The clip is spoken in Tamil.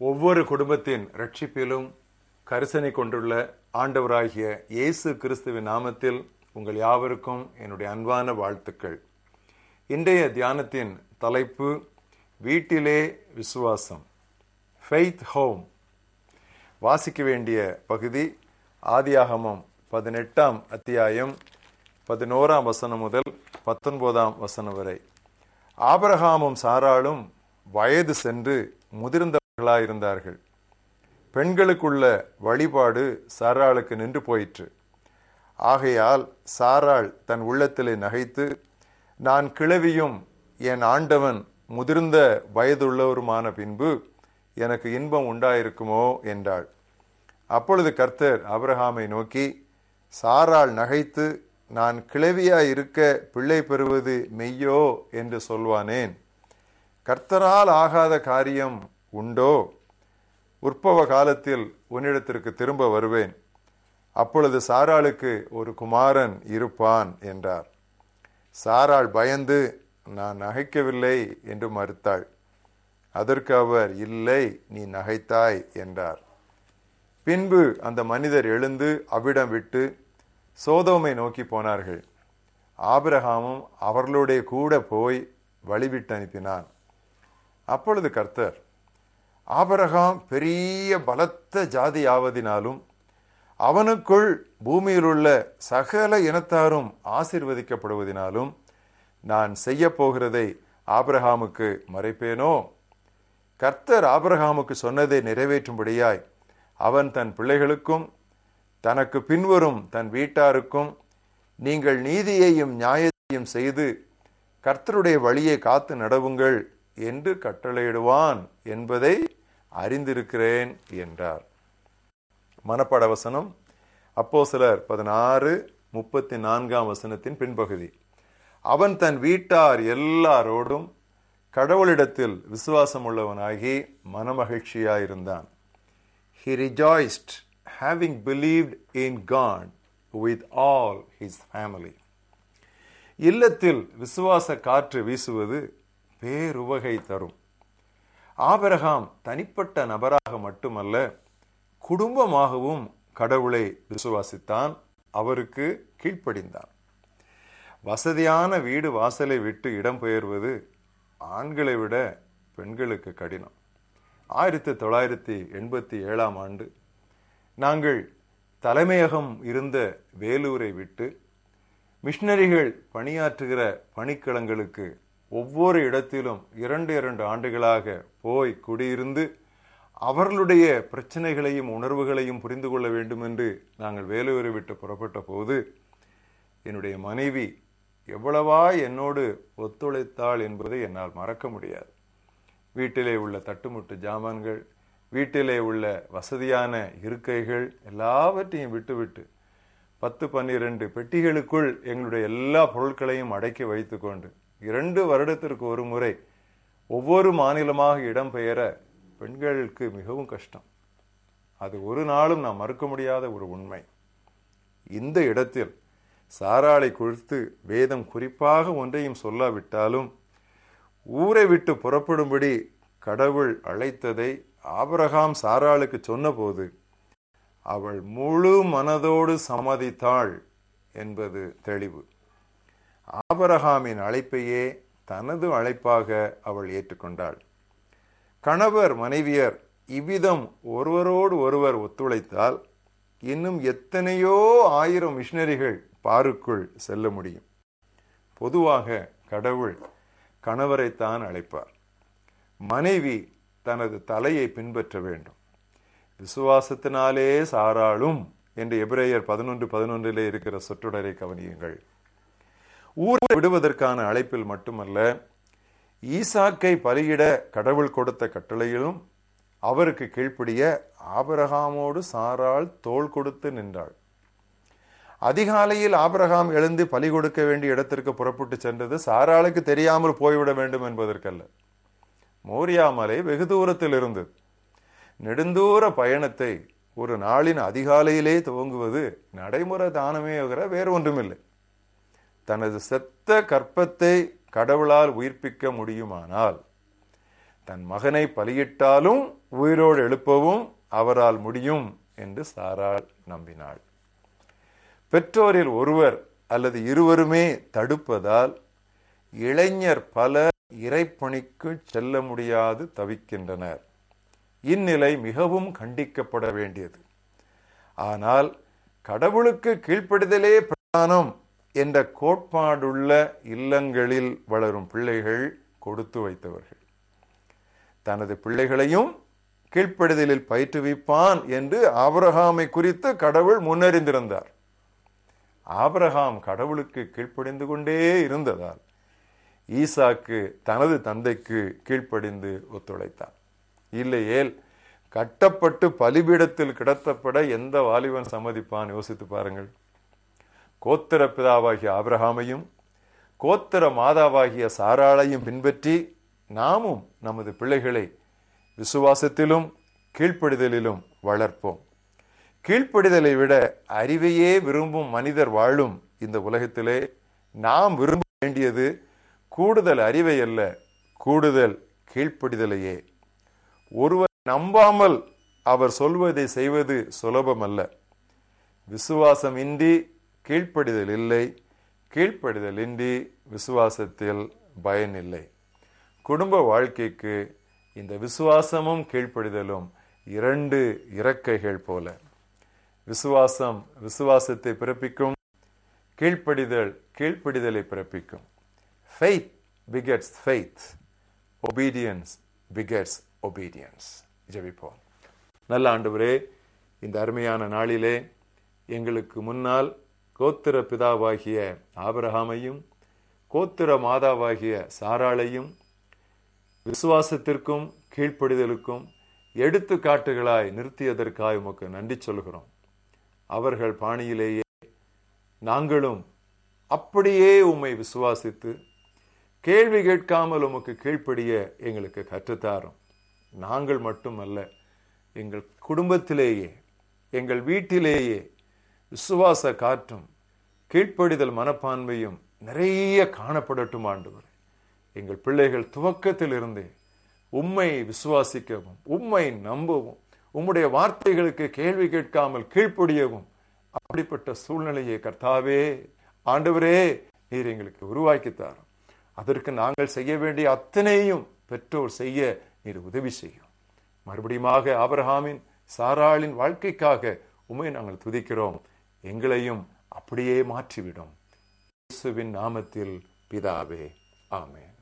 ஒவ்வொரு குடும்பத்தின் ரட்சிப்பிலும் கரிசனை கொண்டுள்ள ஆண்டவராகிய இயேசு கிறிஸ்துவின் நாமத்தில் உங்கள் யாவருக்கும் என்னுடைய அன்பான வாழ்த்துக்கள். இன்றைய தியானத்தின் தலைப்பு வீட்டிலே விசுவாசம் ஃபெய்த் ஹோம் வாசிக்க வேண்டிய பகுதி ஆதியாகமம் பதினெட்டாம் அத்தியாயம் பதினோராம் வசனம் முதல் பத்தொன்பதாம் வசனம் வரை. ஆபரகாமும் சாராளும் வயது சென்று முதிர்ந்த இருந்தார்கள் பெண்களுக்குள்ள வழிபாடு சாராளுக்கு நின்று போயிற்று. ஆகையால் சாராள் தன் உள்ளத்திலே நகைத்து நான் கிழவியும் என் ஆண்டவன் முதிர்ந்த வயதுள்ளவருமான பின்பு எனக்கு இன்பம் உண்டாயிருக்குமோ? என்றாள். அப்பொழுது கர்த்தர் அபிரஹாமை நோக்கி சாராள் நகைத்து நான் கிழவியாய் இருக்க பிள்ளை பெறுவது மெய்யோ? என்று சொல்வானேன். கர்த்தரால் ஆகாத காரியம் உண்டோ? உற்பவ காலத்தில் உன்னிடத்திற்கு திரும்ப வருவேன். அப்பொழுது சாராளுக்கு ஒரு குமாரன் இருப்பான் என்றார். சாராள் பயந்து நான் நகைக்கவில்லை என்று மறுத்தாள். அதற்கு அவர் இல்லை நீ நகைத்தாய் என்றார். பின்பு அந்த மனிதர் எழுந்து அவ்விடம் விட்டு சோதோமை நோக்கி போனார்கள். ஆபிரகாமும் அவர்களுடைய கூட போய் வழிவிட்டு அனுப்பினான். அப்பொழுது கர்த்தர் ஆபரகாம் பெரிய பலத்த ஜாதி ஆவதினாலும் அவனுக்குள் பூமியிலுள்ள சகல இனத்தாரும் ஆசிர்வதிக்கப்படுவதினாலும் நான் செய்ய போகிறதை ஆபிரகாமுக்கு மறைப்பேனோ? கர்த்தர் ஆபரகாமுக்கு சொன்னதை நிறைவேற்றும்படியாய் அவன் தன் பிள்ளைகளுக்கும் தனக்கு பின்வரும் தன் வீட்டாருக்கும் நீங்கள் நீதியையும் நியாயத்தையும் செய்து கர்த்தருடைய வழியை காத்து நடவுங்கள் என்று கட்டளையிடுவான் என்பதை அறிந்திருக்கிறேன் என்றார். மனப்பட வசனம் அப்போ சிலர் பதினாறு முப்பத்தி நான்காம் வசனத்தின் பின்பகுதி. அவன் தன் வீட்டார் எல்லாரோடும் கடவுளிடத்தில் விசுவாசம் உள்ளவனாகி மனமகிழ்ச்சியாயிருந்தான். He rejoiced having believed in God with all his family. இல்லத்தில் விசுவாச காற்று வீசுவது பேருவகை தரும். ஆபரகாம் தனிப்பட்ட நபராக மட்டுமல்ல குடும்பமாகவும் கடவுளை விசுவாசித்தான் அவருக்கு கீழ்ப்படிந்தான். வசதியான வீடு வாசலை விட்டு இடம்பெயர்வது ஆண்களை விட பெண்களுக்கு கடினம். ஆயிரத்தி தொள்ளாயிரத்தி எண்பத்தி ஏழாம் ஆண்டு நாங்கள் தலைமையகம் இருந்த வேலூரை விட்டு மிஷினரிகள் பணியாற்றுகிற பணிக்களங்களுக்கு ஒவ்வொரு இடத்திலும் இரண்டு இரண்டு ஆண்டுகளாக போய் குடியிருந்து அவர்களுடைய பிரச்சனைகளையும் உணர்வுகளையும் புரிந்து கொள்ள வேண்டும் என்று நாங்கள் வேலூரை விட்டு புறப்பட்ட போது என்னுடைய மனைவி எவ்வளவா என்னோடு ஒத்துழைத்தாள் என்பதை என்னால் மறக்க முடியாது. வீட்டிலே உள்ள தட்டுமுட்டு ஜாமான்கள் வீட்டிலே உள்ள வசதியான இருக்கைகள் எல்லாவற்றையும் விட்டுவிட்டு பத்து பன்னிரண்டு பெட்டிகளுக்குள் எங்களுடைய எல்லா பொருட்களையும் அடக்கி வைத்துக்கொண்டு இரண்டு வருடத்திற்கு ஒரு முறை ஒவ்வொரு மாநிலமாக இடம்பெயர பெண்களுக்கு மிகவும் கஷ்டம். அது ஒரு நாளும் நாம் மறுக்க முடியாத ஒரு உண்மை. இந்த இடத்தில் சாராளை குறித்து வேதம் குறிப்பாக ஒன்றையும் சொல்லாவிட்டாலும் ஊரை விட்டு புறப்படும்படி கடவுள் அழைத்ததை ஆபரகாம் சாராளுக்கு சொன்னபோது அவள் முழு மனதோடு சம்மதித்தாள் என்பது தெளிவு. ஆபரகாமின் அழைப்பையே தனது அழைப்பாக அவள் ஏற்றுக்கொண்டாள். கணவர் மனைவியர் இவ்விதம் ஒருவரோடு ஒருவர் ஒத்துழைத்தால் இன்னும் எத்தனையோ ஆயிரம் மிஷினரிகள் பாருக்குள் செல்ல முடியும். பொதுவாக கடவுள் கணவரைத்தான் அழைப்பார். மனைவி தனது தலையை பின்பற்ற வேண்டும். விசுவாசத்தினாலே சாராளும் என்று எபிரேயர் பதினொன்று பதினொன்றிலே இருக்கிற சொற்றொடரை கவனியுங்கள். ஊரை விடுவதற்கான அழைப்பில் மட்டுமல்ல ஈசாக்கை பலியிட கடவுள் கொடுத்த கட்டளையிலும் அவருக்கு கீழ்ப்படிய ஆபரகாமோடு சாரால் தோள் கொடுத்து நின்றாள். அதிகாலையில் ஆபரகாம் எழுந்து பலி கொடுக்க வேண்டிய இடத்திற்கு புறப்பட்டு சென்றது சாராளுக்கு தெரியாமல் போய்விட வேண்டும் என்பதற்கல்ல. மோரியா மலை வெகு தூரத்தில் இருந்தது. நெடுந்தூர பயணத்தை ஒரு நாளின் அதிகாலையிலே துவங்குவது நடைமுறை தானமே வேறு ஒன்றுமில்லை. தனது செத்த கற்பத்தை கடவுளால் உயிர்ப்பிக்க முடியுமானால் தன் மகனை பலியிட்டாலும் உயிரோடு எழுப்பவும் அவரால் முடியும் என்று சாராள் நம்பினாள். பெற்றோரில் ஒருவர் அல்லது இருவருமே தடுப்பதால் இளைஞர் பல இறைப்பணிக்கு செல்ல முடியாது தவிக்கின்றனர். இந்நிலை மிகவும் கண்டிக்கப்பட வேண்டியது. ஆனால் கடவுளுக்கு கீழ்ப்படிதலே பிரதானம். என்ற கோட்பாடுள்ள இல்லங்களில் வளரும் பிள்ளைகள் கொடுத்து வைத்தவர்கள். தனது பிள்ளைகளையும் கீழ்ப்படிதலில் பயிற்றுவிப்பான் என்று ஆபரகாமை குறித்து கடவுள் முன்னறிந்திருந்தார். ஆபரகாம் கடவுளுக்கு கீழ்ப்படிந்து கொண்டே இருந்ததால் ஈசாக்கு தனது தந்தைக்கு கீழ்ப்படிந்து ஒத்துழைத்தான் இல்லையேல் கட்டப்பட்டு பலிபீடத்தில் கிடத்தப்பட எந்த வாலிபன் சம்மதிப்பான்? யோசித்து பாருங்கள். கோத்திர பிதாவாகிய ஆபிரகாமையும் கோத்திர மாதாவாகிய சாராளையும் பின்பற்றி நாமும் நமது பிள்ளைகளை விசுவாசத்திலும் கீழ்ப்படிதலிலும் வளர்ப்போம். கீழ்ப்படிதலை விட அறிவையே விரும்பும் மனிதர் வாழும் இந்த உலகத்திலே நாம் விரும்ப வேண்டியது கூடுதல் அறிவை அல்ல கூடுதல் கீழ்ப்படிதலையே. ஒருவர் நம்பாமல் அவர் சொல்வதை செய்வது சுலபம் அல்ல விசுவாசம் இன்றி கீழ்ப்படிதல் இல்லை. கீழ்ப்படிதல் இன்றி விசுவாசத்தில் பயன் இல்லை. குடும்ப வாழ்க்கைக்கு இந்த விசுவாசமும் கீழ்ப்படிதலும் இரண்டு இறக்கைகள் போல. விசுவாசம் விசுவாசத்தை பிறப்பிக்கும் கீழ்ப்படிதல் கீழ்ப்படிதலை பிறப்பிக்கும். Faith begets faith obedience begets obedience ஜபிப்போம். நல்ல ஆண்டவரே இந்த அருமையான நாளிலே எங்களுக்கு முன்னால் கோத்திர பிதாவாகிய ஆபிரகாமையும் கோத்திர மாதாவாகிய சாராளையும் விசுவாசத்திற்கும் கீழ்ப்படிதலுக்கும் எடுத்துக்காட்டுகளாய் நிறுத்தியதற்காய் உமக்கு நன்றி சொல்கிறோம் அவர்கள் பாணியிலேயே நாங்களும் அப்படியே உம்மை விசுவாசித்து கேள்வி கேட்காமல் உமக்கு கீழ்ப்படிய எங்களுக்கு கற்றுத்தாரும். நாங்கள் மட்டுமல்ல எங்கள் குடும்பத்திலேயே எங்கள் வீட்டிலேயே விசுவாச காற்றும் கீழ்ப்படிதல் மனப்பான்மையும் நிறைய காணப்படட்டும் ஆண்டவர். எங்கள் பிள்ளைகள் துவக்கத்தில் இருந்தே உம்மை விசுவாசிக்கவும் உம்மை நம்பவும். உம்முடைய வார்த்தைகளுக்கு கேள்வி கேட்காமல் கீழ்ப்படியவும் அப்படிப்பட்ட சூழ்நிலையை கர்த்தாவே ஆண்டவரே நீர் எங்களுக்கு உருவாக்கித்தாரும் அதற்கு நாங்கள் செய்ய வேண்டிய அத்தனையும் பெற்றோர் செய்ய நீர் உதவி செய்யும். மறுபடியுமாக ஆபரகாமின் சாராளின் வாழ்க்கைக்காக உண்மை நாங்கள் துதிக்கிறோம். எங்களையும் அப்படியே மாற்றிவிடும். இயேசுவின் நாமத்தில் பிதாவே ஆமென்.